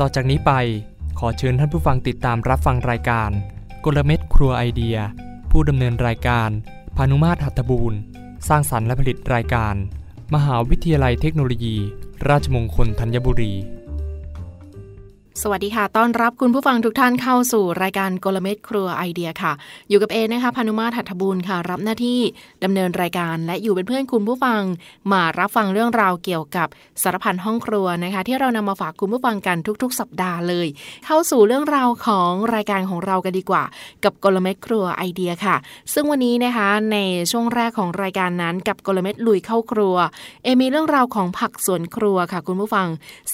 ต่อจากนี้ไปขอเชิญท่านผู้ฟังติดตามรับฟังรายการ กลเม็ดครัวไอเดีย ผู้ดำเนินรายการพานุมาตรหัตถบูรณ์ สร้างสรรค์และผลิตรายการ มหาวิทยาลัยเทคโนโลยี ราชมงคลธัญบุรี สวัสดีค่ะ ต้อนรับคุณผู้ฟังทุกท่านเข้าสู่รายการกลเม็ดครัวไอเดียค่ะ อยู่กับเอนะคะพานุมาถัตบูลค่ะ รับหน้าที่ดำเนินรายการ และอยู่เป็นเพื่อนคุณผู้ฟัง มารับฟังเรื่องราวเกี่ยวกับสารพันห้องครัวนะคะ ที่เรานำมาฝากคุณผู้ฟังกันทุก ๆ สัปดาห์เลย เข้าสู่เรื่องราวของรายการของเรากันดีกว่า กับกลเม็ดครัวไอเดียค่ะ ซึ่งวันนี้นะคะในช่วงแรกของรายการนั้นกับกลเม็ดลุยเข้าครัว เอมีเรื่องราวของผักสวนครัวค่ะ คุณผู้ฟัง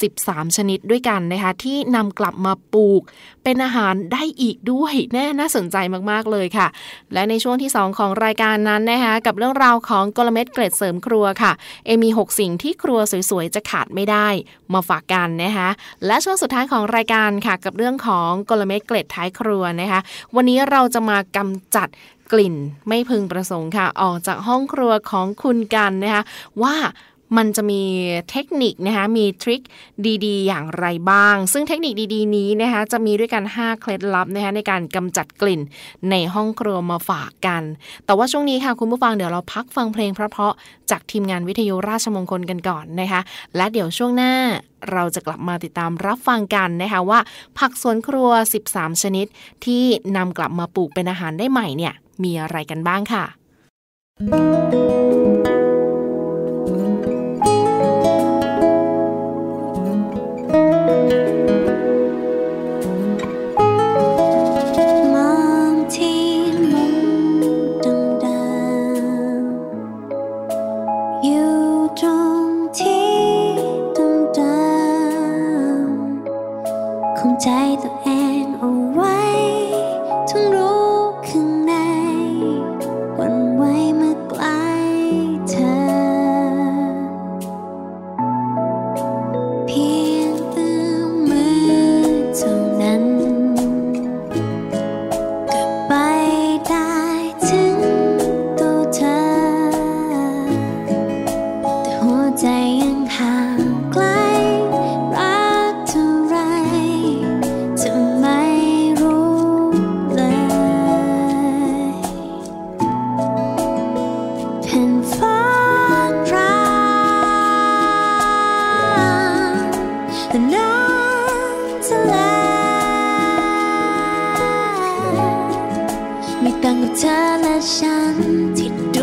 13 ชนิดด้วยกันนะคะที่นำกลับมาปลูก เป็นอาหารได้อีกด้วย แน่น่าสนใจมากๆเลยค่ะ และในช่วงที่ 2 ของรายการนั้นนะคะกับเรื่องราวของกลเม็ดเกรดเสริมครัวค่ะ เอมี 6 สิ่งที่ครัวสวยๆ จะขาดไม่ได้ มาฝากกันนะคะและช่วงสุดท้ายของรายการค่ะ กับเรื่องของกลเม็ดเกรดท้ายครัวนะคะ วันนี้เราจะมากำจัดกลิ่นไม่พึงประสงค์ค่ะ ออกจากห้องครัวของคุณกันนะคะว่า มันจะมีเทคนิคนะคะมีทริคดีๆ อย่างไรบ้าง ซึ่งเทคนิคดีๆ นี้นะคะจะมีด้วยกัน 5 เคล็ดลับนะคะในการกำจัดกลิ่นในห้องครัวมาฝากกัน แต่ว่าช่วงนี้ค่ะคุณผู้ฟังเดี๋ยวเราพักฟังเพลงเพราะๆจากทีมงานวิทยุราชมงคลกันก่อนนะคะ และเดี๋ยวช่วงหน้าเราจะกลับมาติดตามรับฟังกันนะคะว่า ผักสวนครัว 13 ชนิด ที่นำกลับมาปลูกเป็นอาหารได้ใหม่เนี่ยมีอะไรกันบ้างค่ะม ต่างกับเธอและฉันที่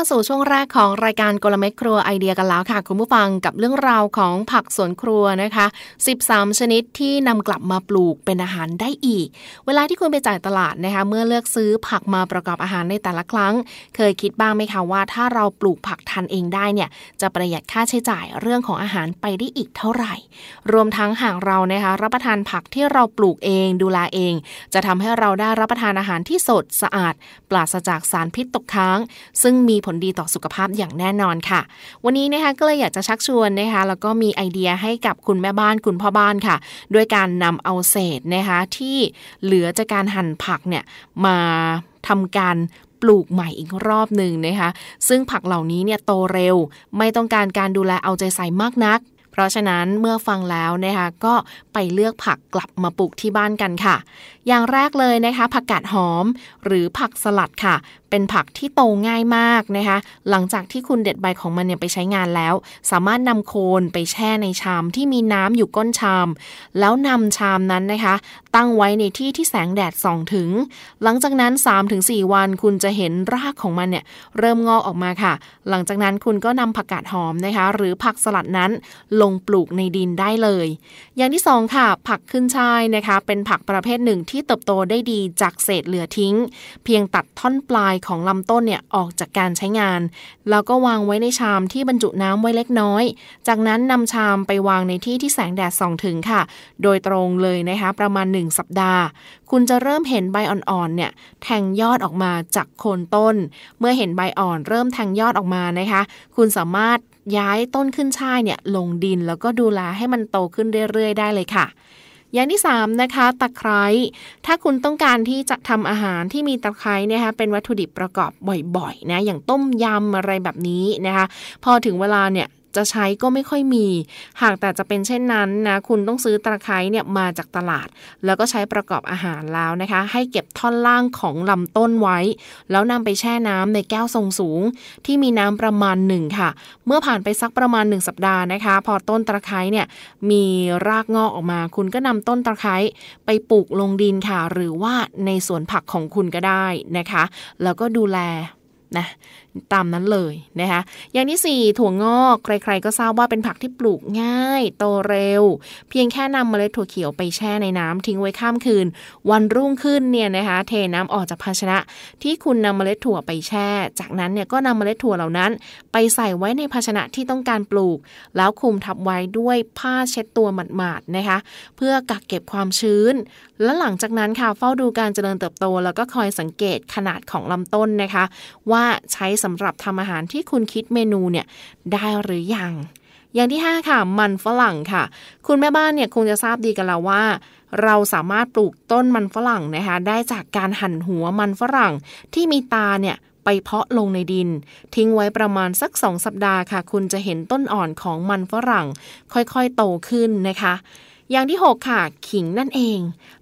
มาสู่ช่วงแรกของรายการกลเม็ดครัวไอเดียกันแล้วค่ะ คุณผู้ฟังกับเรื่องราวของผักสวนครัวนะคะ 13 ชนิดที่นำกลับมาปลูกเป็นอาหารได้อีก เวลาที่คุณไปจ่ายตลาดนะคะ เมื่อเลือกซื้อผักมาประกอบอาหารในแต่ละครั้ง เคยคิดบ้างไหมคะว่า ถ้าเราปลูกผักทานเองได้เนี่ยจะประหยัดค่าใช้จ่ายเรื่องของอาหารไปได้อีกเท่าไหร่ รวมทั้งหากเรานะคะรับประทานผักที่เราปลูกเองดูแลเอง จะทำให้เราได้รับประทานอาหารที่สดสะอาด ปราศจากสารพิษตกค้าง ซึ่งมีผลดีต่อสุขภาพอย่างแน่นอนค่ะ วันนี้นะคะก็เลยอยากจะชักชวนนะคะแล้วก็มีไอเดียให้กับคุณแม่บ้านคุณพ่อบ้านค่ะ ด้วยการนำเอาเศษนะคะที่เหลือจากการหั่นผักเนี่ยมาทำการปลูกใหม่อีกรอบหนึ่งนะคะ ซึ่งผักเหล่านี้เนี่ยโตเร็ว ไม่ต้องการการดูแลเอาใจใส่มากนัก ราะฉะนั้นเมื่อฟังแล้วนะคะก็ไปเลือกผักกลับมาปลูกที่บ้านกันค่ะ อย่างแรกเลยนะคะ ผักกาดหอมหรือผักสลัดค่ะ เป็นผักที่โตง่ายมากนะคะ หลังจากที่คุณเด็ดใบของมันเนี่ยไปใช้งานแล้ว สามารถนำโคนไปแช่ในชามที่มีน้ำอยู่ก้นชาม แล้วนำชามนั้นนะคะ ตั้งไว้ในที่ที่แสงแดดส่องถึง หลังจากนั้น 3-4 วันคุณจะเห็นรากของมันเนี่ยเริ่มงอกออกมาค่ะ หลังจากนั้นคุณก็นำผักกาดหอมนะคะ หรือผักสลัดนั้นลงปลูกในดินได้เลย อย่างที่สองค่ะ ผักขึ้นช่ายนะคะ เป็นผักประเภทหนึ่งที่เติบโตได้ดีจากเศษเหลือทิ้ง เพียงตัดท่อนปลายของลำต้นเนี่ยออกจากการใช้งาน แล้วก็วางไว้ในชามที่บรรจุน้ำไว้เล็กน้อย จากนั้นนำชามไปวางในที่ที่แสงแดดส่องถึงค่ะ โดยตรงเลยนะคะประมาณ 1 สัปดาห์ คุณจะเริ่มเห็นใบอ่อนๆเนี่ยแทงยอดออกมาจากโคนต้น เมื่อเห็นใบอ่อนเริ่มแทงยอดออกมานะคะ คุณสามารถย้ายต้นขึ้นช่ายเนี่ยลงดินแล้วก็ดูแลให้มันโตขึ้นเรื่อยๆ ได้เลยค่ะอย่างที่3นะคะตะไคร้ถ้าคุณต้องการที่จะทำอาหารที่มีตะไคร้นะคะเป็นวัตถุดิบประกอบบ่อยๆนะอย่างต้มยำอะไรแบบนี้นะคะพอถึงเวลาเนี่ย จะใช้ก็ไม่ค่อยมี หากแต่จะเป็นเช่นนั้นนะคุณต้องซื้อตะไคร้เนี่ยมาจากตลาด แล้วก็ใช้ประกอบอาหารแล้วนะคะ ให้เก็บท่อนล่างของลำต้นไว้ แล้วนำไปแช่น้ำในแก้วทรงสูง ที่มีน้ำประมาณหนึ่งค่ะ เมื่อผ่านไปสักประมาณ 1 สัปดาห์นะคะ พอต้นตะไคร้เนี่ยมีรากงอกออกมา คุณก็นำต้นตะไคร้ไปปลูกลงดินค่ะ หรือว่าในสวนผักของคุณก็ได้นะคะ แล้วก็ดูแลนะตามนั้นเลยนะคะอย่างที่ 4 ถั่วงอกใครๆ ก็ทราบว่าเป็นผักที่ปลูกง่าย โตเร็ว เพียงแค่นำเมล็ดถั่วเขียวไปแช่ในน้ำทิ้งไว้ข้ามคืน วันรุ่งขึ้นเนี่ยนะคะเทน้ำออกจากภาชนะ ที่คุณนำเมล็ดถั่วไปแช่ จากนั้นเนี่ยก็นำเมล็ดถั่วเหล่านั้น ไปใส่ไว้ในภาชนะที่ต้องการปลูก แล้วคลุมทับไว้ด้วยผ้าเช็ดตัวหมาดๆนะคะเพื่อกักเก็บความชื้น และหลังจากนั้นค่ะเฝ้าดูการเจริญเติบโต แล้วก็คอยสังเกตขนาดของลำต้นนะคะ ว่าใช้สำหรับทำอาหารที่คุณคิดเมนูเนี่ยได้หรือยัง อย่างที่ 5 ค่ะ มันฝรั่งค่ะ คุณแม่บ้านเนี่ยคงจะทราบดีกันแล้วว่า เราสามารถปลูกต้นมันฝรั่งนะคะได้จากการหั่นหัวมันฝรั่งที่มีตาเนี่ยไปเพาะลงในดิน ทิ้งไว้ประมาณสัก 2 สัปดาห์ค่ะ คุณจะเห็นต้นอ่อนของมันฝรั่ง ค่อยๆโตขึ้นนะคะ อย่างที่ 6 ค่ะ ขิงนั่นเอง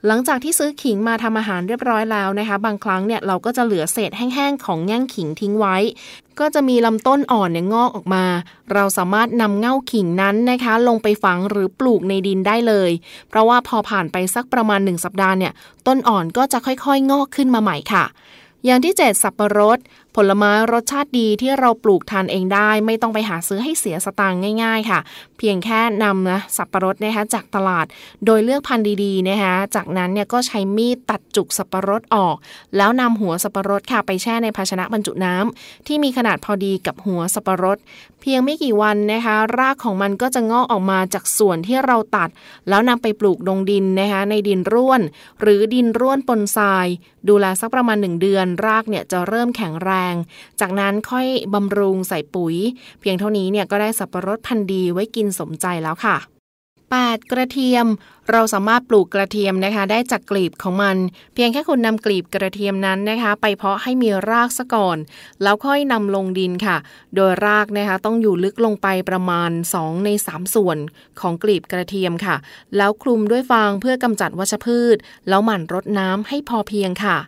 หลังจากที่ซื้อขิงมาทำอาหารเรียบร้อยแล้วนะคะ บางครั้งเนี่ยเราก็จะเหลือเศษแห้งๆของแง่งขิงทิ้งไว้ ก็จะมีลำต้นอ่อนเนี่ยงอกออกมา เราสามารถนำเง่าขิงนั้นนะคะ ลงไปฝังหรือปลูกในดินได้เลย เพราะว่าพอผ่านไปสักประมาณ 1 สัปดาห์เนี่ย ต้นอ่อนก็จะค่อยๆ งอกขึ้นมาใหม่ค่ะ อย่างที่ 7 สับปะรด ผลไม้รสชาติดีที่เราปลูกทานเองได้ ไม่ต้องไปหาซื้อให้เสียสตางค์ง่าย ๆ ค่ะ เพียงแค่นำนะสับปะรดนะคะจากตลาด โดยเลือกพันธุ์ดีๆนะคะจากนั้นเนี่ยก็ใช้มีดตัดจุกสับปะรดออก แล้วนำหัวสับปะรดค่ะไปแช่ในภาชนะบรรจุน้ำที่มีขนาดพอดีกับหัวสับปะรด เพียงไม่กี่วันนะคะ รากของมันก็จะงอกออกมาจากส่วนที่เราตัด แล้วนำไปปลูกลงดินนะคะในดินร่วน หรือดินร่วนปนทราย ดูแลสักประมาณ 1 เดือน รากเนี่ยจะเริ่มแข็งแรงจากนั้นค่อยบำรุงใส่ปุ๋ย เพียงเท่านี้เนี่ยก็ได้สับปะรดพันธุ์ดีไว้กินสมใจแล้วค่ะ 8. กระเทียม เราสามารถปลูกกระเทียมนะคะ ได้จากกลีบของมัน เพียงแค่คุณนำกลีบกระเทียมนั้นนะคะ ไปเพาะให้มีรากซะก่อน แล้วค่อยนำลงดินค่ะ โดยรากนะคะต้องอยู่ลึกลงไปประมาณ 2 ใน 3 ส่วนของกลีบกระเทียมค่ะ แล้วคลุมด้วยฟางเพื่อกำจัดวัชพืช แล้วหมั่นรดน้ำให้พอเพียงค่ะ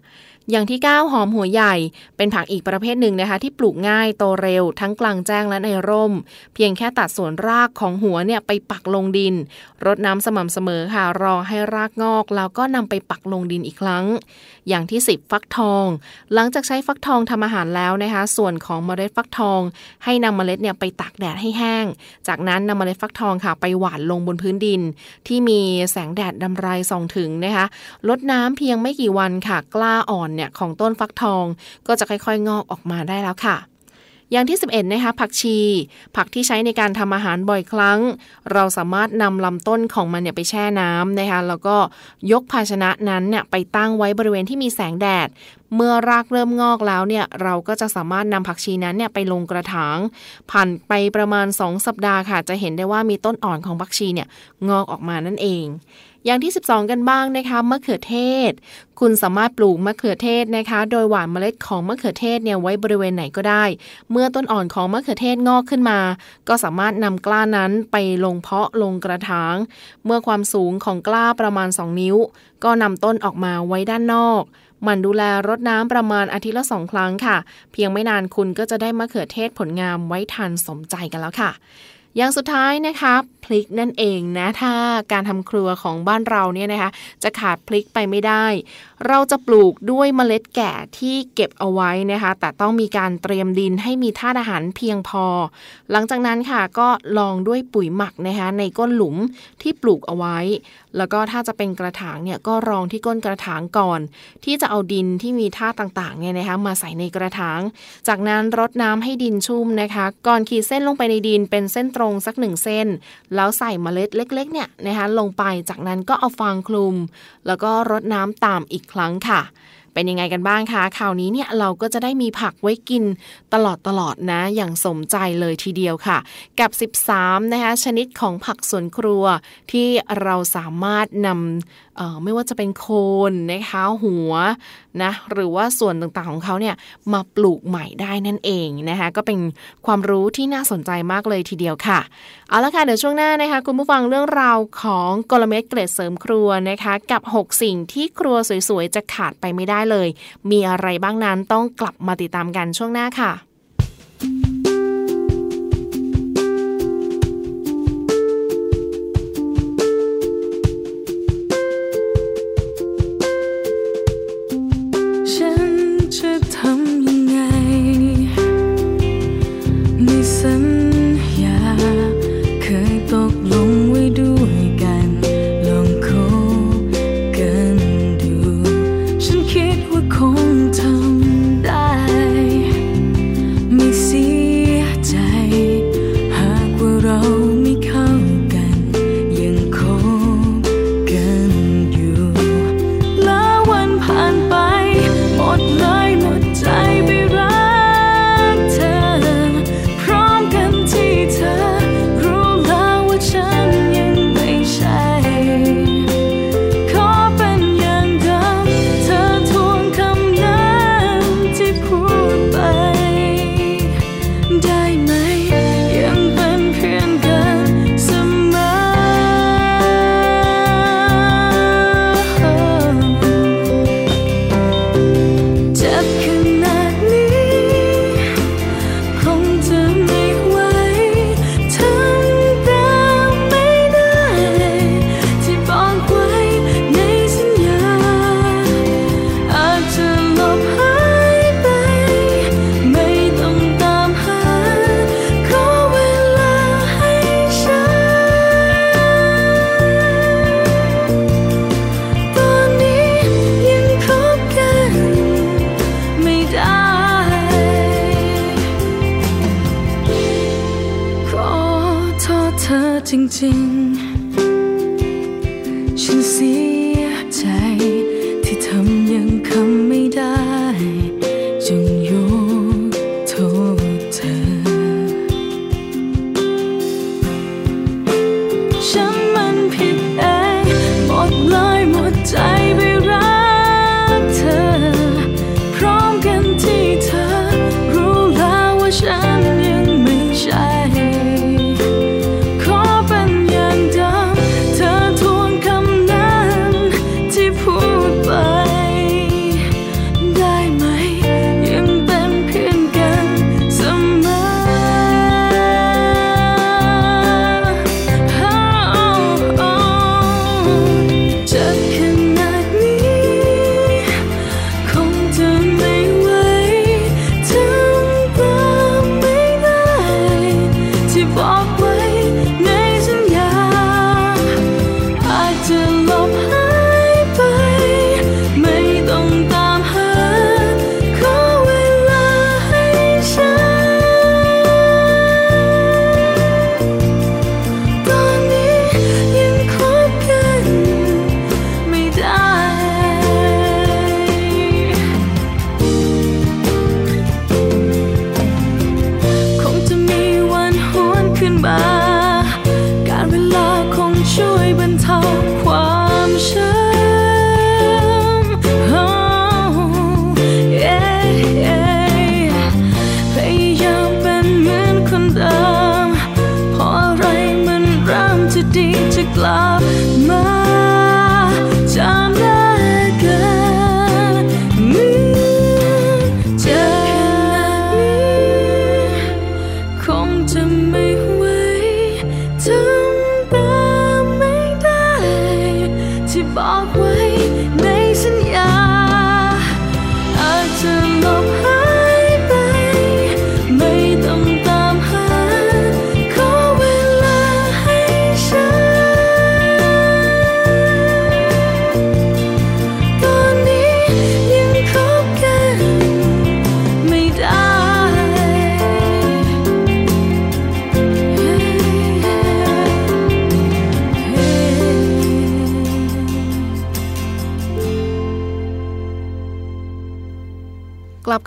อย่างที่ 9 หอมหัวใหญ่ เป็นผักอีกประเภทหนึ่งนะคะ ที่ปลูกง่ายโตเร็ว ทั้งกลางแจ้งและในร่ม เพียงแค่ตัดส่วนรากของหัวเนี่ยไปปักลงดิน รดน้ำสม่ำเสมอค่ะ รอให้รากงอก แล้วก็นำไปปักลงดินอีกครั้ง อย่างที่ 10 ฟักทอง หลังจากใช้ฟักทองทำอาหารแล้วนะคะ ส่วนของเมล็ดฟักทอง ให้นำเมล็ดเนี่ยไปตากแดดให้แห้ง จากนั้นนำเมล็ดฟักทองค่ะ ไปหว่านลงบนพื้นดิน ที่มีแสงแดดดำไรส่องถึงนะคะลดน้ำเพียงไม่กี่วันค่ะกล้าอ่อนเนี่ยของต้นฟักทองก็จะค่อยๆ งอกออกมาได้แล้วค่ะ อย่างที่ 11 นะคะผักชี ผักที่ใช้ในการทำอาหารบ่อยครั้ง เราสามารถนำลำต้นของมันเนี่ยไปแช่น้ำนะคะแล้วก็ยกภาชนะนั้นเนี่ยไปตั้งไว้บริเวณที่มีแสงแดด เมื่อรากเริ่มงอกแล้วเนี่ยเราก็จะสามารถนำผักชีนั้นเนี่ยไปลงกระถางผ่านไปประมาณ 2 สัปดาห์ค่ะ จะเห็นได้ว่ามีต้นอ่อนของผักชีเนี่ยงอกออกมานั่นเอง อย่างที่ 12 กันบ้างนะคะมะเขือเทศ คุณสามารถปลูกมะเขือเทศนะคะ โดยหว่านเมล็ดของมะเขือเทศเนี่ยไว้บริเวณไหนก็ได้ เมื่อต้นอ่อนของมะเขือเทศงอกขึ้นมา ก็สามารถนำกล้านั้นไปลงเพาะลงกระถาง เมื่อความสูงของกล้าประมาณ 2 นิ้ว ก็นำต้นออกมาไว้ด้านนอก มันดูแลรดน้ำประมาณอาทิตย์ละสองครั้งค่ะ เพียงไม่นานคุณก็จะได้มะเขือเทศผลงามไว้ทานสมใจกันแล้วค่ะอย่างสุดท้ายนะคะพริกนั่นเองนะถ้าการทำครัวของบ้านเราเนี่ยนะคะจะขาดพริกไปไม่ได้ เราจะปลูกด้วยเมล็ดแก่ที่เก็บเอาไว้นะคะ แต่ต้องมีการเตรียมดินให้มีธาตุอาหารเพียงพอ หลังจากนั้นค่ะก็ลองด้วยปุ๋ยหมักนะคะในก้นหลุมที่ปลูกเอาไว้ แล้วก็ถ้าจะเป็นกระถางเนี่ยก็รองที่ก้นกระถางก่อน ที่จะเอาดินที่มีธาตุต่างๆเนี่ยนะคะมาใส่ในกระถาง จากนั้นรดน้ำให้ดินชุ่มนะคะ ก่อนขีดเส้นลงไปในดินเป็นเส้นตรงสักหนึ่งเส้น แล้วใส่เมล็ดเล็กๆเนี่ยนะคะลงไปจากนั้นก็เอาฟางคลุม แล้วก็รดน้ำตามอีกครั้งค่ะ เป็นยังไงกันบ้างคะคราวนี้เนี่ยเราก็จะได้มีผักไว้กินตลอดตลอดนะ อย่างสมใจเลยทีเดียวค่ะ กับ 13 นะคะชนิดของผักสวนครัวที่เราสามารถนำไม่ว่าจะเป็นโคนนะคะหัวนะหรือว่าส่วนต่างๆของเขาเนี่ยมาปลูกใหม่ได้นั่นเองนะคะก็เป็นความรู้ที่น่าสนใจมากเลยทีเดียวค่ะ เอาละค่ะ เดี๋ยวช่วงหน้านะคะ คุณผู้ฟังเรื่องราวของกลเม็ดเกรดเสริมครัวนะคะ กับ 6 สิ่งที่ครัวสวยๆ จะขาดไปไม่ได้เลย มีอะไรบ้างนั้นต้องกลับมาติดตามกันช่วงหน้าค่ะ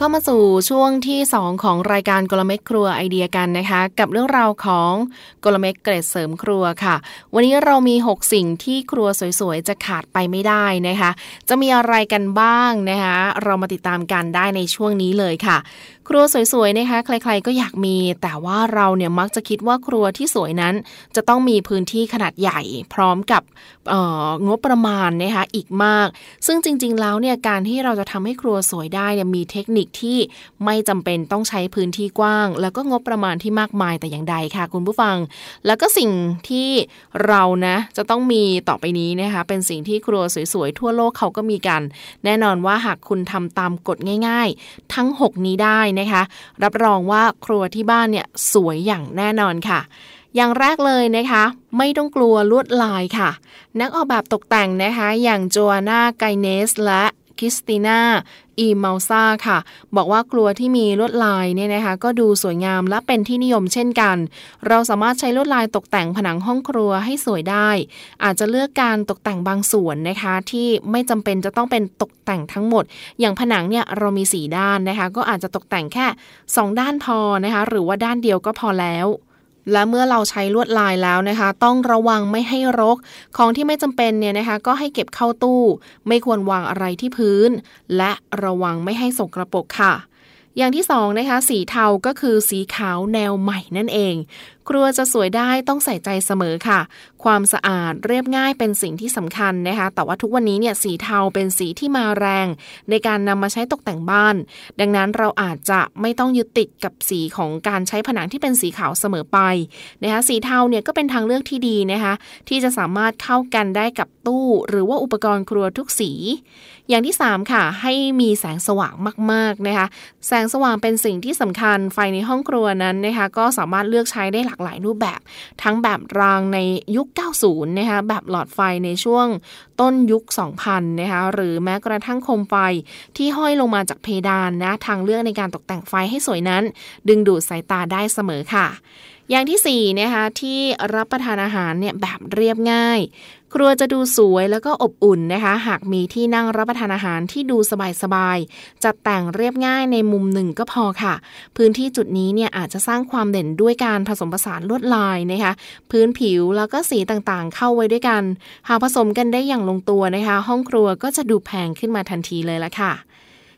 เข้ามาสู่ช่วงที่ 2 ของรายการกลเม็ดครัวไอเดียกันนะคะ กับเรื่องราวของกลเม็ดเกรดเสริมครัวค่ะ วันนี้เรามี 6 สิ่งที่ครัวสวยๆ จะขาดไปไม่ได้นะคะ จะมีอะไรกันบ้างนะคะ เรามาติดตามกันได้ในช่วงนี้เลยค่ะ ครัวสวยๆนะคะ ใครๆก็อยากมี แต่ว่าเราเนี่ยมักจะคิดว่าครัวที่สวยนั้น จะต้องมีพื้นที่ขนาดใหญ่ พร้อมกับเอ่องบประมาณนะคะอีกมาก ซึ่งจริง ๆ แล้วเนี่ยการที่เราจะทำให้ครัวสวยได้เนี่ยมีเทคนิคที่ไม่จำเป็นต้องใช้พื้นที่กว้าง แล้วก็งบประมาณที่มากมายแต่อย่างใดค่ะคุณผู้ฟัง แล้วก็สิ่งที่เรานะจะต้องมีต่อไปนี้นะคะเป็นสิ่งที่ครัวสวยๆทั่วโลกเขาก็มีกัน แน่นอนว่าหากคุณทำตามกฎง่าย ๆ ทั้ง 6 นี้ได้นะคะ รับรองว่าครัวที่บ้านเนี่ยสวยอย่างแน่นอนค่ะ อย่างแรกเลยนะคะ ไม่ต้องกลัวลวดลายค่ะ นักออกแบบตกแต่งนะคะ อย่างโจอานาไกเนสและ ริสติน่าอีเมาซาค่ะ บอกว่ากลัวที่มีลวดลายเนี่ยนะคะ ก็ดูสวยงามและเป็นที่นิยมเช่นกัน เราสามารถใช้ลวดลายตกแต่งผนังห้องครัวให้สวยได้ อาจจะเลือกการตกแต่งบางส่วนนะคะ ที่ไม่จำเป็นจะต้องเป็นตกแต่งทั้งหมด อย่างผนังเนี่ยเรามี 4 ด้านนะคะ ก็อาจจะตกแต่งแค่ 2 ด้านพอนะคะ หรือว่าด้านเดียวก็พอแล้ว และเมื่อเราใช้ลวดลายแล้วนะคะ ต้องระวังไม่ให้รก ของที่ไม่จำเป็นเนี่ยนะคะ ก็ให้เก็บเข้าตู้ ไม่ควรวางอะไรที่พื้น และระวังไม่ให้สกรปรกค่ะ อย่างที่สองนะคะสีเทาก็คือสีขาวแนวใหม่นั่นเอง ครัวจะสวยได้ต้องใส่ใจเสมอค่ะ ความสะอาดเรียบง่ายเป็นสิ่งที่สำคัญนะคะ แต่ว่าทุกวันนี้เนี่ยสีเทาเป็นสีที่มาแรง ในการนำมาใช้ตกแต่งบ้าน ดังนั้นเราอาจจะไม่ต้องยึดติดกับสีของการใช้ผนังที่เป็นสีขาวเสมอไปนะคะสีเทาเนี่ยก็เป็นทางเลือกที่ดีนะคะที่จะสามารถเข้ากันได้กับตู้ หรือว่าอุปกรณ์ครัวทุกสี อย่างที่ 3 ค่ะ ให้มีแสงสว่างมากๆนะคะแสงสว่างเป็นสิ่งที่สำคัญไฟในห้องครัวนั้นนะคะก็สามารถเลือกใช้ได้หลากหลายรูปแบบ ทั้งแบบรางในยุค 90 นะคะแบบหลอดไฟในช่วงต้นยุค 2000 นะคะหรือแม้กระทั่งโคมไฟที่ห้อยลงมาจากเพดานนะทางเลือกในการตกแต่งไฟให้สวยนั้น ดึงดูดสายตาได้เสมอค่ะ อย่างที่4นะคะที่รับประทานอาหารเนี่ยแบบเรียบง่ายครัวจะดูสวยแล้วก็อบอุ่นนะคะ หากมีที่นั่งรับประทานอาหารที่ดูสบายๆจัดแต่งเรียบง่ายในมุมหนึ่งก็พอค่ะ พื้นที่จุดนี้เนี่ยอาจจะสร้างความเด่นด้วยการผสมผสานลวดลายนะคะ พื้นผิวแล้วก็สีต่างๆเข้าไว้ด้วยกัน หากผสมกันได้อย่างลงตัวนะคะ ห้องครัวก็จะดูแพงขึ้นมาทันทีเลยละค่ะ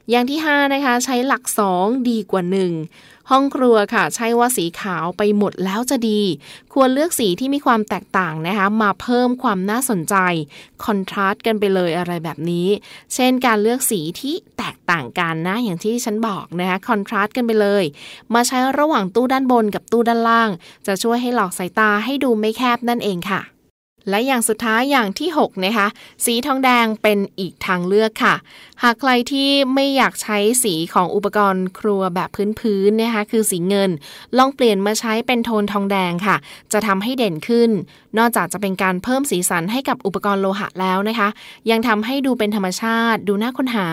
อย่างที่ 5 นะคะ ใช้หลัก 2 ดีกว่า 1 ห้องครัวค่ะ ใช่ว่าสีขาวไปหมดแล้วจะดี ควรเลือกสีที่มีความแตกต่างนะคะ มาเพิ่มความน่าสนใจ คอนทราสต์กันไปเลยอะไรแบบนี้ เช่นการเลือกสีที่แตกต่างกันนะ อย่างที่ฉันบอกนะคะคอนทราสต์กันไปเลย มาใช้ระหว่างตู้ด้านบนกับตู้ด้านล่าง จะช่วยให้หลอกสายตาให้ดูไม่แคบนั่นเองค่ะ และอย่างสุดท้ายอย่างที่ 6 นะคะ สีทองแดงเป็นอีกทางเลือกค่ะ หากใครที่ไม่อยากใช้สีของอุปกรณ์ครัวแบบพื้นๆนะคะ คือสีเงิน ลองเปลี่ยนมาใช้เป็นโทนทองแดงค่ะ จะทำให้เด่นขึ้น นอกจากจะเป็นการเพิ่มสีสันให้กับอุปกรณ์โลหะแล้วนะคะ ยังทำให้ดูเป็นธรรมชาติ ดูน่าค้นหา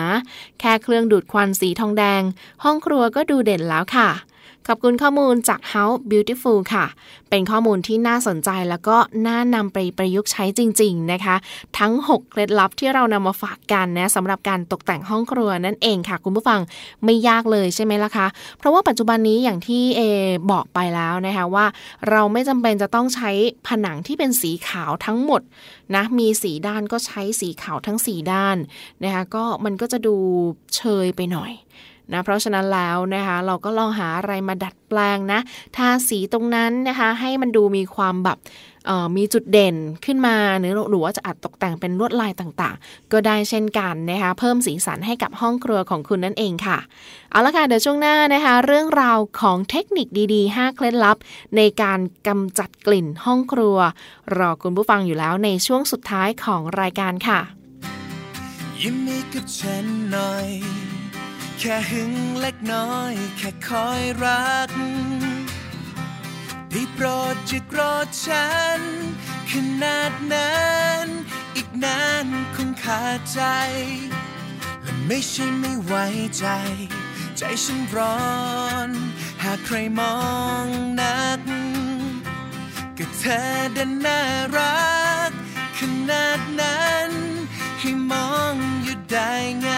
แค่เครื่องดูดควันสีทองแดง ห้องครัวก็ดูเด่นแล้วค่ะ ขอบคุณข้อมูลจาก House Beautiful ค่ะ เป็นข้อมูลที่น่าสนใจแล้วก็น่านำไปประยุกต์ใช้จริง ๆ นะคะ ทั้ง 6 เคล็ดลับที่เรานำมาฝากกันนะสำหรับการตกแต่งห้องครัวนั่นเองค่ะ คุณผู้ฟังไม่ยากเลยใช่ไหมล่ะคะ เพราะว่าปัจจุบันนี้อย่างที่เอบอกไปแล้วนะคะว่า เราไม่จำเป็นจะต้องใช้ผนังที่เป็นสีขาวทั้งหมดนะมีสีด้านก็ใช้สีขาวทั้ง4ด้านนะคะก็มันก็จะดูเชยไปหน่อย นะเพราะฉะนั้นแล้วนะคะเราก็ลองหาอะไรมาดัดแปลงนะทาสีตรงนั้นนะคะให้มันดูมีความแบบมีจุดเด่นขึ้นมาหรือหรือว่าจะอาจตกแต่งเป็นลวดลายต่างๆ ก็ได้เช่นกันนะคะเพิ่มสีสันให้กับห้องครัวของคุณนั่นเองค่ะ เอาละค่ะเดี๋ยวช่วงหน้านะคะ เรื่องราวของเทคนิคดีๆ 5 เคล็ดลับ ในการกำจัดกลิ่นห้องครัว รอคุณผู้ฟังอยู่แล้วในช่วงสุดท้ายของรายการค่ะ ยิ้มให้กับฉันหน่อย แค่หึงเล็กน้อย แค่คอยรักได้โปรดจะโกรธฉัน ขนาดนั้น อีกนานคงขาดใจ และไม่ใช่ไม่ไว้ใจ ใจฉันร้อน หากใครมองนัก ก็เธอดันน่ารัก ขนาดนั้น ให้มองอยู่ได้ไง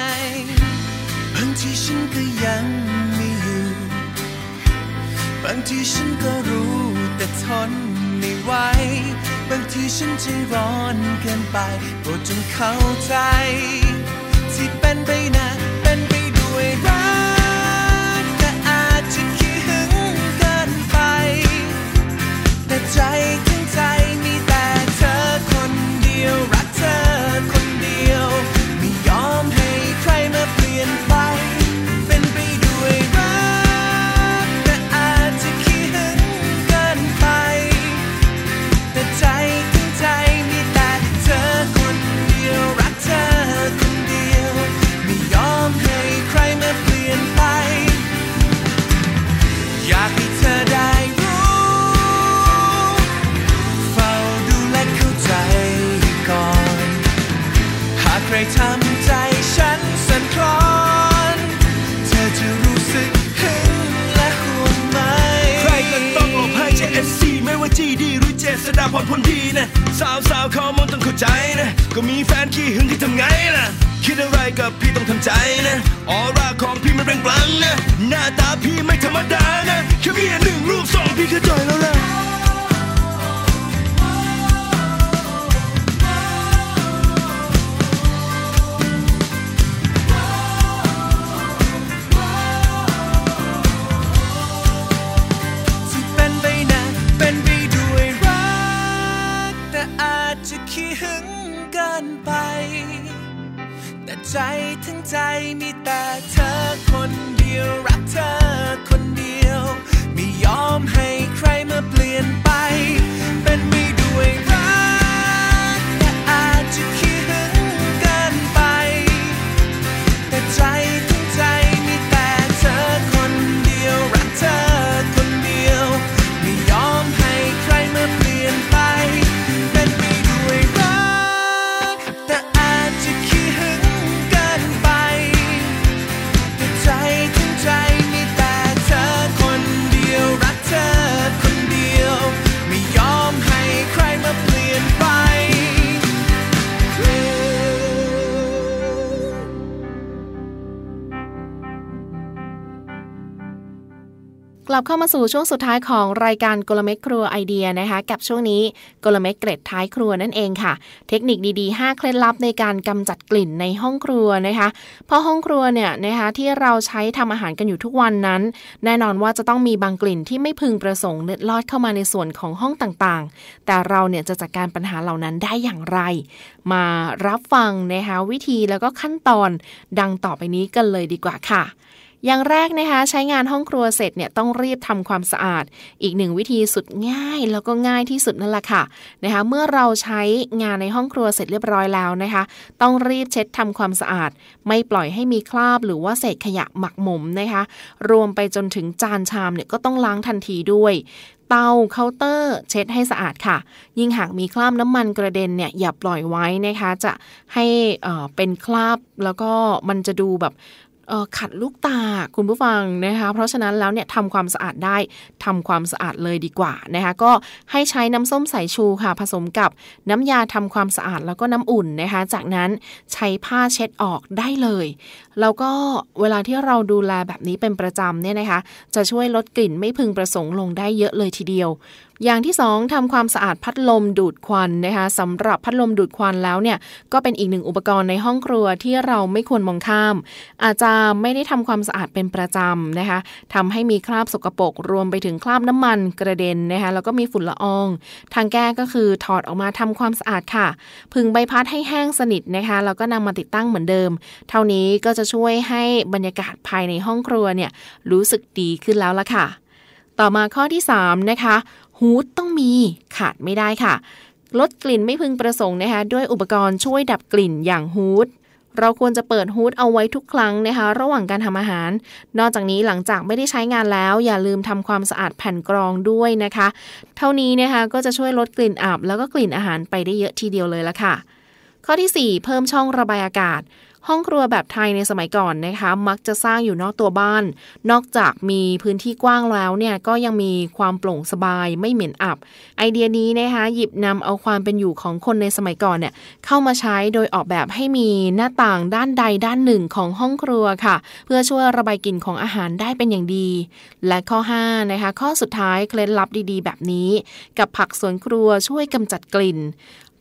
ทีฉันก็ยังไม่อยู่ บางทีฉันก็รู้แต่ทนไม่ไหว บางทีฉันใจร้อนเกินไปโปรดจงเข้าใจ ที่เป็นไปนะ เจษดาพรพลดีนะสาวสาวเขามองต้องเข้าใจนะ ก็มีแฟนขี้หึงที่ทำไงล่ะ คิดอะไรกับพี่ต้องทำใจนะออร่าของพี่มันเปล่งปลั่งนะ หน้าตาพี่ไม่ธรรมดานะแค่มียงหนึ่งรูปสองพี่ก็จอยแล้วล่ะ ใจทั้งใจมีแต่เธอคนเดียว รักเธอคนเดียว ไม่ยอมให้ใครมาเปลี่ยนไป เป็นมี ลับเข้ามาสู่ช่วงสุดท้ายของรายการกลเม็ดครัวไอเดียนะคะ กับช่วงนี้กลเม็ดเกร็ดท้ายครัวนั่นเองค่ะ เทคนิคดีๆ 5 เคล็ดลับในการกำจัดกลิ่นในห้องครัวนะคะเพราะห้องครัวเนี่ยนะคะที่เราใช้ทำอาหารกันอยู่ทุกวันนั้น แน่นอนว่าจะต้องมีบางกลิ่นที่ไม่พึงประสงค์เล็ดลอดเข้ามาในส่วนของห้องต่างๆ แต่เราเนี่ยจะจัดการปัญหาเหล่านั้นได้อย่างไร มารับฟังนะคะวิธีแล้วก็ขั้นตอนดังต่อไปนี้กันเลยดีกว่าค่ะ อย่างแรกนะคะ ใช้งานห้องครัวเสร็จเนี่ยต้องรีบทำความสะอาด อีกหนึ่งวิธีสุดง่ายแล้วก็ง่ายที่สุดนั่นแหละค่ะนะคะ เมื่อเราใช้งานในห้องครัวเสร็จเรียบร้อยแล้วนะคะ ต้องรีบเช็ดทำความสะอาด ไม่ปล่อยให้มีคราบหรือว่าเศษขยะหมักหมมนะคะ รวมไปจนถึงจานชามเนี่ยก็ต้องล้างทันทีด้วยเตาเคาน์เตอร์เช็ดให้สะอาดค่ะ ยิ่งหากมีคราบน้ำมันกระเด็นเนี่ยอย่าปล่อยไว้นะคะ จะให้เอ่อเป็นคราบแล้วก็มันจะดูแบบ ขัดลูกตาคุณผู้ฟังนะคะเพราะฉะนั้นแล้วเนี่ยทำความสะอาดได้ทำความสะอาดเลยดีกว่านะคะก็ให้ใช้น้ำส้มสายชูค่ะ ผสมกับน้ำยาทำความสะอาดแล้วก็น้ำอุ่นนะคะจากนั้นใช้ผ้าเช็ดออกได้เลย แล้วก็เวลาที่เราดูแลแบบนี้เป็นประจำเนี่ยนะคะจะช่วยลดกลิ่นไม่พึงประสงค์ลงได้เยอะเลยทีเดียวอย่างที่ 2ทำความสะอาดพัดลมดูดควันนะคะสำหรับพัดลมดูดควันแล้วเนี่ยก็เป็นอีกหนึ่งอุปกรณ์ในห้องครัวที่เราไม่ควรมองข้าม อาจจะไม่ได้ทำความสะอาดเป็นประจำนะคะทำให้มีคราบสกปรกรวมไปถึงคราบน้ำมันกระเด็นนะคะแล้วก็มีฝุ่นละออง ทางแก้ก็คือถอดออกมาทำความสะอาดค่ะ พึงใบพัดให้แห้งสนิทนะคะแล้วก็นำมาติดตั้งเหมือนเดิม เท่านี้ก็จะช่วยให้บรรยากาศภายในห้องครัวเนี่ยรู้สึกดีขึ้นแล้วละค่ะ ต่อมาข้อที่ 3 นะคะ ฮูดต้องมีขาดไม่ได้ค่ะ ลดกลิ่นไม่พึงประสงค์นะคะ ด้วยอุปกรณ์ช่วยดับกลิ่นอย่างฮูดเราควรจะเปิดฮูดเอาไว้ทุกครั้งนะคะ ระหว่างการทำอาหาร นอกจากนี้หลังจากไม่ได้ใช้งานแล้ว อย่าลืมทำความสะอาดแผ่นกรองด้วยนะคะ เท่านี้นะคะก็จะช่วยลดกลิ่นอับแล้วก็กลิ่นอาหารไปได้เยอะทีเดียวเลยละค่ะ ข้อที่ 4 เพิ่มช่องระบายอากาศ ห้องครัวแบบไทยในสมัยก่อนนะคะ มักจะสร้างอยู่นอกตัวบ้าน นอกจากมีพื้นที่กว้างแล้วเนี่ยก็ยังมีความโปร่งสบายไม่เหม็นอับ ไอเดียนี้นะคะหยิบนำเอาความเป็นอยู่ของคนในสมัยก่อนเนี่ยเข้ามาใช้โดยออกแบบให้มีหน้าต่างด้านใดด้านหนึ่งของห้องครัวค่ะ เพื่อช่วยระบายกลิ่นของอาหารได้เป็นอย่างดี และข้อ5นะคะข้อสุดท้ายเคล็ดลับดีๆ แบบนี้ กับผักสวนครัวช่วยกำจัดกลิ่น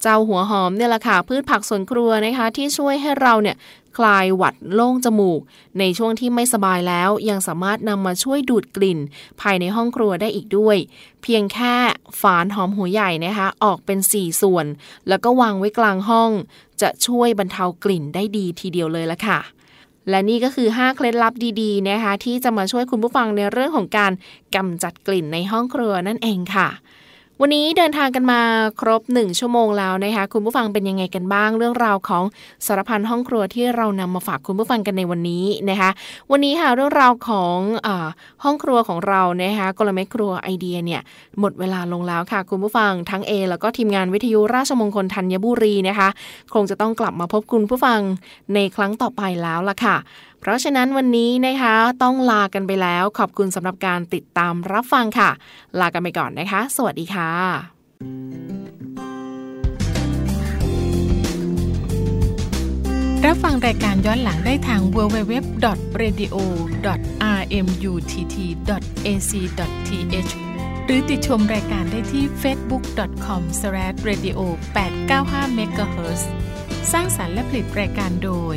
เจ้าหัวหอมเนี่ยแหละค่ะพืชผักสวนครัวนะคะที่ช่วยให้เราเนี่ยคลายหวัดโล่งจมูก ในช่วงที่ไม่สบายแล้วยังสามารถนำมาช่วยดูดกลิ่น ภายในห้องครัวได้อีกด้วย เพียงแค่ฝานหอมหัวใหญ่นะคะออกเป็น 4 ส่วน แล้วก็วางไว้กลางห้อง จะช่วยบรรเทากลิ่นได้ดีทีเดียวเลยละค่ะ และนี่ก็คือ 5 เคล็ดลับดีๆนะคะที่จะมาช่วยคุณผู้ฟังในเรื่องของการกำจัดกลิ่นในห้องครัวนั่นเองค่ะ วันนี้เดินทางกันมาครบ 1 ชั่วโมงแล้วนะคะคุณผู้ฟังเป็นยังไงกันบ้าง เรื่องราวของสารพันห้องครัวที่เรานำมาฝากคุณผู้ฟังกันในวันนี้นะคะวันนี้ค่ะเรื่องราวของอห้องครัวของเรานะคะกลเม็ดครัวไอเดียเนี่ยหมดเวลาลงแล้วค่ะ คุณผู้ฟังทั้งเอแล้วก็ทีมงานวิทยุราชมงคลธัญบุรีนะคะ คงจะต้องกลับมาพบคุณผู้ฟังในครั้งต่อไปแล้วล่ะค่ะ เพราะฉะนั้นวันนี้นะคะ ต้องลากันไปแล้วขอบคุณสำหรับการติดตามรับฟังค่ะ ลากันไปก่อนนะคะ สวัสดีค่ะ รับฟังรายการย้อนหลังได้ทาง www.radio.rmutt.ac.th หรือติดชมรายการได้ที่ facebook.com/radio895 MHz สร้างสรรค์และผลิตรายการโดย